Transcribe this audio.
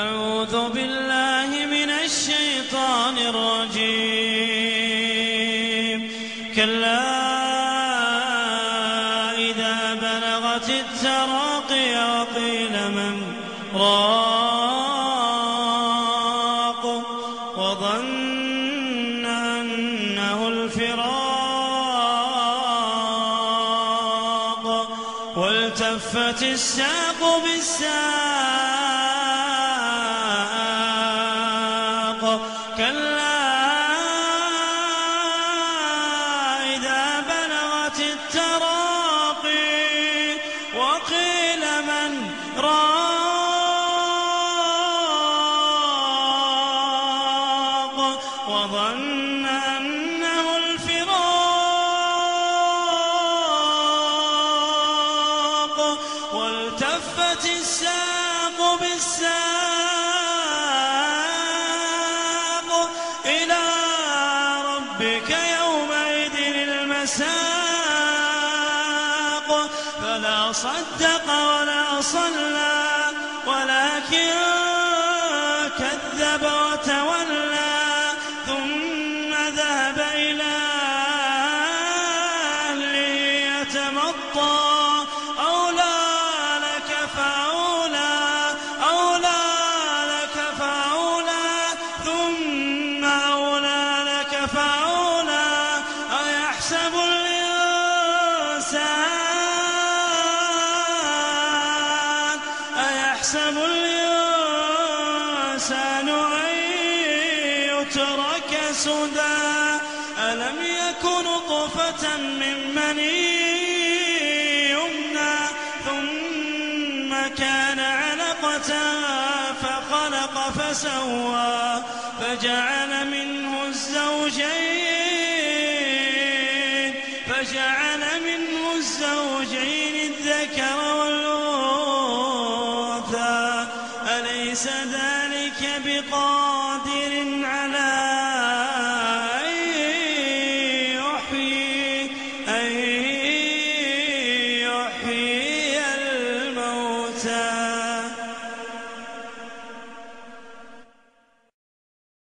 أعوذ بالله من الشيطان الرجيم. كلا إذا بلغت التراقي وقيل من راق وظن أنه الفراق والتفت الساق بالساق كلا إذا بلغت التراقي وقيل من راق وظن أنه الفراق والتفت الساق بالساق إلى ربك يومئذ المساق. فلا صدق ولا صلى ولكن كذب وتولى. أيحسب الإنسان أيحسب الإنسان أن يترك سدى؟ ألم يكن نطفة من مني يمنى؟ ثم كان علقة فخلق فسوى فجعل منه الزوجين فجعل منه الزوجين الذكر والأنثى. أليس ذلك بقادر على